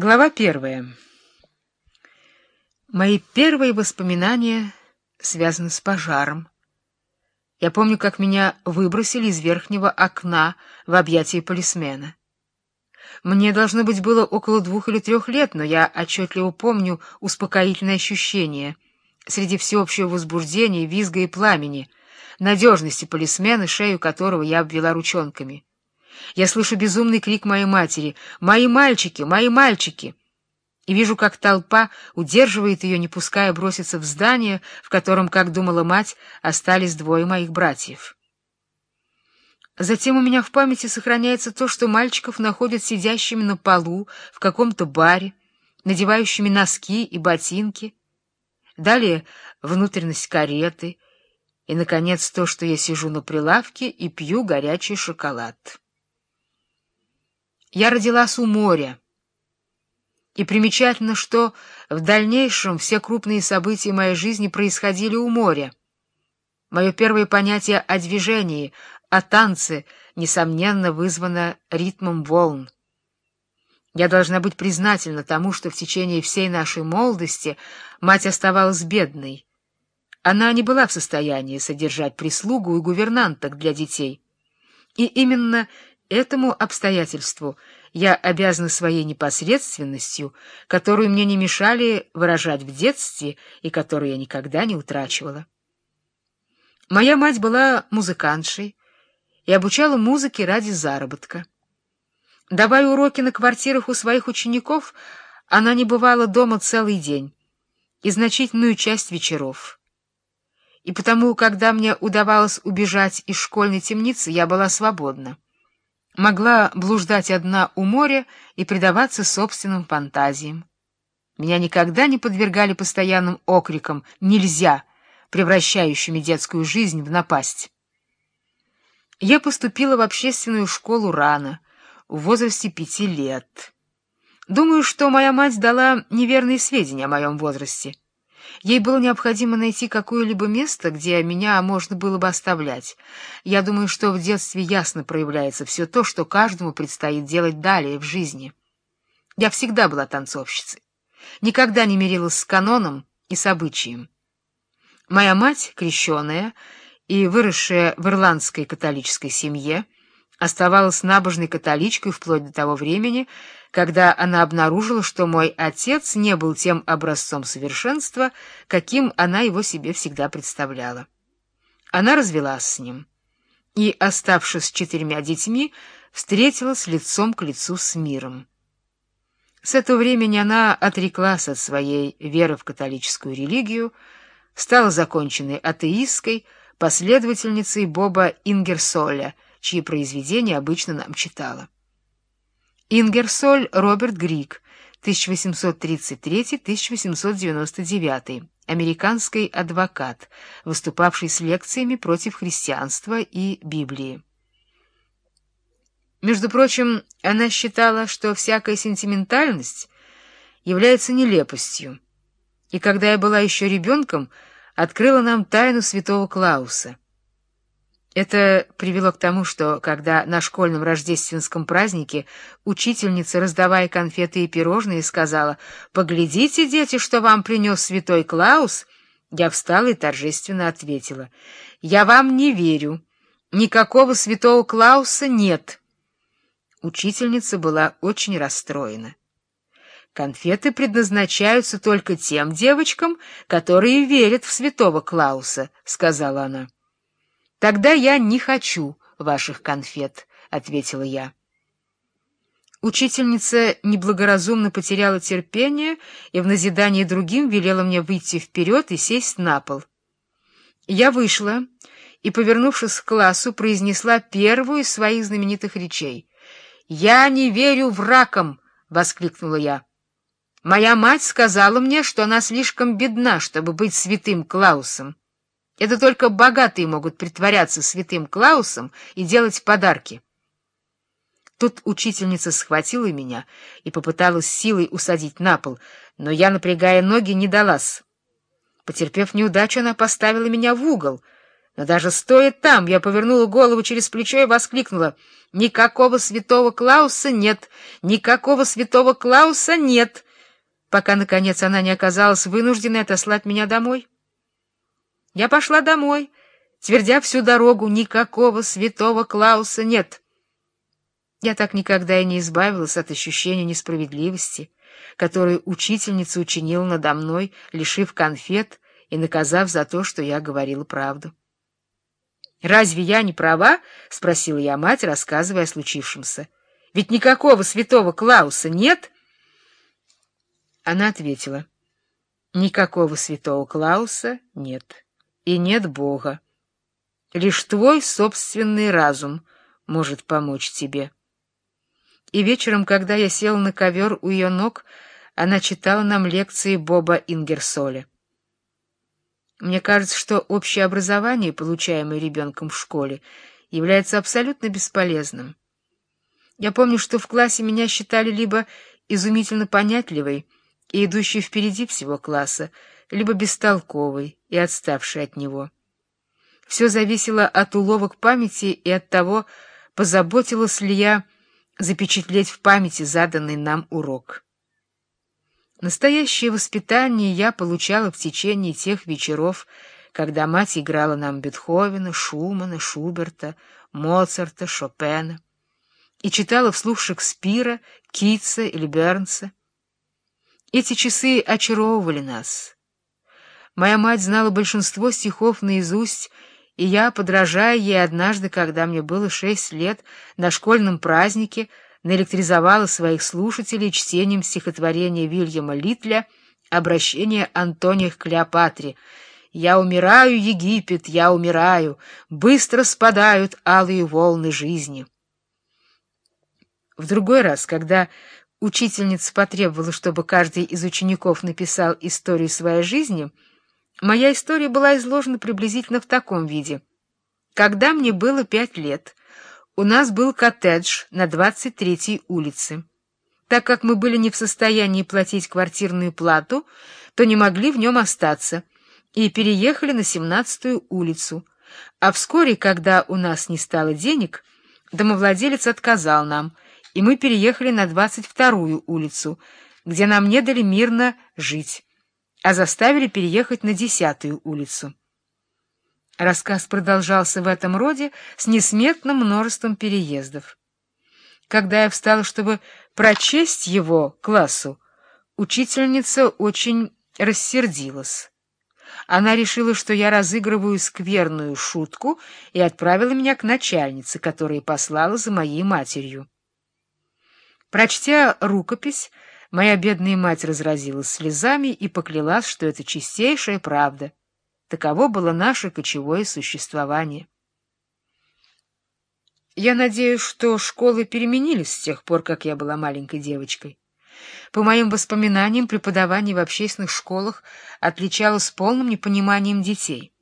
Глава первая. Мои первые воспоминания связаны с пожаром. Я помню, как меня выбросили из верхнего окна в объятия полисмена. Мне, должно быть, было около двух или трех лет, но я отчетливо помню успокоительное ощущение среди всеобщего возбуждения, визга и пламени, надежности полисмена, шею которого я обвела ручонками. Я слышу безумный крик моей матери «Мои мальчики! Мои мальчики!» и вижу, как толпа удерживает ее, не пуская броситься в здание, в котором, как думала мать, остались двое моих братьев. Затем у меня в памяти сохраняется то, что мальчиков находят сидящими на полу в каком-то баре, надевающими носки и ботинки. Далее внутренность кареты и, наконец, то, что я сижу на прилавке и пью горячий шоколад. Я родилась у моря. И примечательно, что в дальнейшем все крупные события моей жизни происходили у моря. Мое первое понятие о движении, о танце, несомненно, вызвано ритмом волн. Я должна быть признательна тому, что в течение всей нашей молодости мать оставалась бедной. Она не была в состоянии содержать прислугу и гувернанток для детей. И именно Этому обстоятельству я обязана своей непосредственностью, которую мне не мешали выражать в детстве и которую я никогда не утрачивала. Моя мать была музыкантшей и обучала музыке ради заработка. Давая уроки на квартирах у своих учеников, она не бывала дома целый день и значительную часть вечеров. И потому, когда мне удавалось убежать из школьной темницы, я была свободна могла блуждать одна у моря и предаваться собственным фантазиям. Меня никогда не подвергали постоянным окрикам «нельзя», превращающими детскую жизнь в напасть. Я поступила в общественную школу рано, в возрасте пяти лет. Думаю, что моя мать дала неверные сведения о моем возрасте. Ей было необходимо найти какое-либо место, где меня можно было бы оставлять. Я думаю, что в детстве ясно проявляется все то, что каждому предстоит делать далее в жизни. Я всегда была танцовщицей, никогда не мирилась с каноном и с обычаем. Моя мать, крещеная и выросшая в ирландской католической семье, оставалась набожной католичкой вплоть до того времени, когда она обнаружила, что мой отец не был тем образцом совершенства, каким она его себе всегда представляла. Она развелась с ним и, оставшись с четырьмя детьми, встретилась лицом к лицу с миром. С этого времени она отреклась от своей веры в католическую религию, стала законченной атеисткой, последовательницей Боба Ингерсоля — чьи произведения обычно нам читала. Ингерсоль Роберт Грик, 1833-1899, американский адвокат, выступавший с лекциями против христианства и Библии. Между прочим, она считала, что всякая сентиментальность является нелепостью, и когда я была еще ребенком, открыла нам тайну святого Клауса — это привело к тому, что, когда на школьном рождественском празднике учительница, раздавая конфеты и пирожные, сказала «Поглядите, дети, что вам принес святой Клаус», я встала и торжественно ответила «Я вам не верю. Никакого святого Клауса нет». Учительница была очень расстроена. «Конфеты предназначаются только тем девочкам, которые верят в святого Клауса», — сказала она. Тогда я не хочу ваших конфет, ответила я. Учительница неблагоразумно потеряла терпение и в назидание другим велела мне выйти вперед и сесть на пол. Я вышла и, повернувшись к классу, произнесла первую из своих знаменитых речей. «Я не верю в раком!» — воскликнула я. «Моя мать сказала мне, что она слишком бедна, чтобы быть святым Клаусом. Это только богатые могут притворяться святым Клаусом и делать подарки. Тут учительница схватила меня и попыталась силой усадить на пол, но я, напрягая ноги, не далась. Потерпев неудачу, она поставила меня в угол, Но даже стоя там, я повернула голову через плечо и воскликнула. «Никакого святого Клауса нет! Никакого святого Клауса нет!» Пока, наконец, она не оказалась вынужденной отослать меня домой. Я пошла домой, твердя всю дорогу, никакого святого Клауса нет. Я так никогда и не избавилась от ощущения несправедливости, которую учительница учинила надо мной, лишив конфет и наказав за то, что я говорила правду. «Разве я не права?» — спросила я мать, рассказывая о случившемся. «Ведь никакого святого Клауса нет?» Она ответила. «Никакого святого Клауса нет, и нет Бога. Лишь твой собственный разум может помочь тебе». И вечером, когда я сел на ковер у ее ног, она читала нам лекции Боба Ингерсоля. Мне кажется, что общее образование, получаемое ребенком в школе, является абсолютно бесполезным. Я помню, что в классе меня считали либо изумительно понятливой и идущей впереди всего класса, либо бестолковой и отставшей от него. Все зависело от уловок памяти и от того, позаботилась ли я запечатлеть в памяти заданный нам урок. Настоящее воспитание я получала в течение тех вечеров, когда мать играла нам Бетховена, Шумана, Шуберта, Моцарта, Шопена и читала вслух Шекспира, Китса или Бернса. Эти часы очаровывали нас. Моя мать знала большинство стихов наизусть, и я, подражая ей однажды, когда мне было шесть лет, на школьном празднике, наэлектризовала своих слушателей чтением стихотворения Вильяма Литля «Обращение Антония к Клеопатре». «Я умираю, Египет, я умираю, быстро спадают алые волны жизни». В другой раз, когда учительница потребовала, чтобы каждый из учеников написал историю своей жизни, моя история была изложена приблизительно в таком виде. Когда мне было пять лет, у нас был коттедж на 23-й улице. Так как мы были не в состоянии платить квартирную плату, то не могли в нем остаться и переехали на 17-ю улицу. А вскоре, когда у нас не стало денег, домовладелец отказал нам, и мы переехали на 22-ю улицу, где нам не дали мирно жить, а заставили переехать на 10-ю улицу. Рассказ продолжался в этом роде с несметным множеством переездов. Когда я встала, чтобы прочесть его классу, учительница очень рассердилась. Она решила, что я разыгрываю скверную шутку, и отправила меня к начальнице, которая послала за моей матерью. Прочтя рукопись, моя бедная мать разразилась слезами и поклялась, что это чистейшая правда — Таково было наше кочевое существование. Я надеюсь, что школы переменились с тех пор, как я была маленькой девочкой. По моим воспоминаниям, преподавание в общественных школах отличалось полным непониманием детей.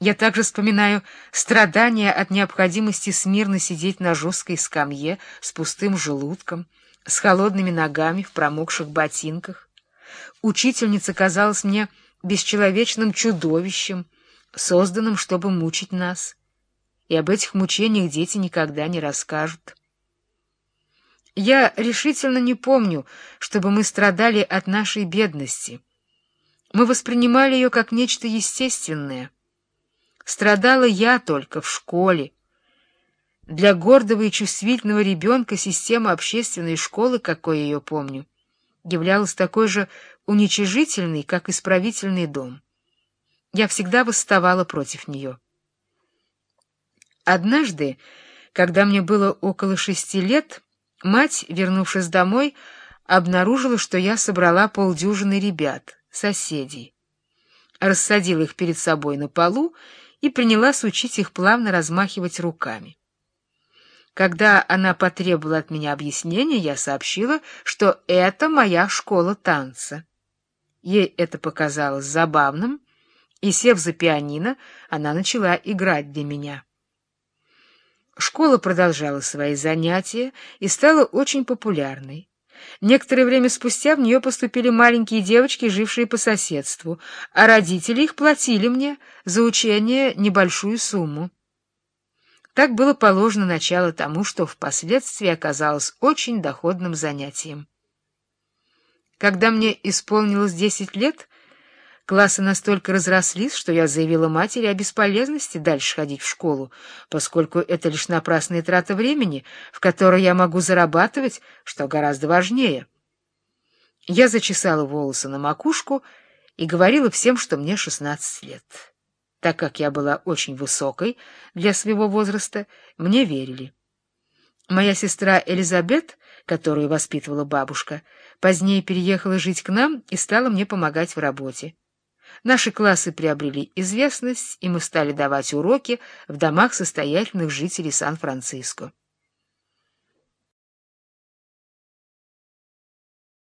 Я также вспоминаю страдания от необходимости смирно сидеть на жесткой скамье с пустым желудком, с холодными ногами в промокших ботинках. Учительница казалась мне бесчеловечным чудовищем, созданным, чтобы мучить нас. И об этих мучениях дети никогда не расскажут. Я решительно не помню, чтобы мы страдали от нашей бедности. Мы воспринимали ее как нечто естественное. Страдала я только в школе. Для гордого и чувствительного ребенка система общественной школы, какой я ее помню, являлась такой же уничижительный, как исправительный дом. Я всегда восставала против нее. Однажды, когда мне было около шести лет, мать, вернувшись домой, обнаружила, что я собрала полдюжины ребят, соседей. Рассадила их перед собой на полу и принялась учить их плавно размахивать руками. Когда она потребовала от меня объяснения, я сообщила, что это моя школа танца. Ей это показалось забавным, и, сев за пианино, она начала играть для меня. Школа продолжала свои занятия и стала очень популярной. Некоторое время спустя в нее поступили маленькие девочки, жившие по соседству, а родители их платили мне за учение небольшую сумму. Так было положено начало тому, что впоследствии оказалось очень доходным занятием. Когда мне исполнилось десять лет, классы настолько разрослись, что я заявила матери о бесполезности дальше ходить в школу, поскольку это лишь напрасная трата времени, в которой я могу зарабатывать, что гораздо важнее. Я зачесала волосы на макушку и говорила всем, что мне шестнадцать лет. Так как я была очень высокой для своего возраста, мне верили. Моя сестра Элизабет, которую воспитывала бабушка, позднее переехала жить к нам и стала мне помогать в работе. Наши классы приобрели известность, и мы стали давать уроки в домах состоятельных жителей Сан-Франциско.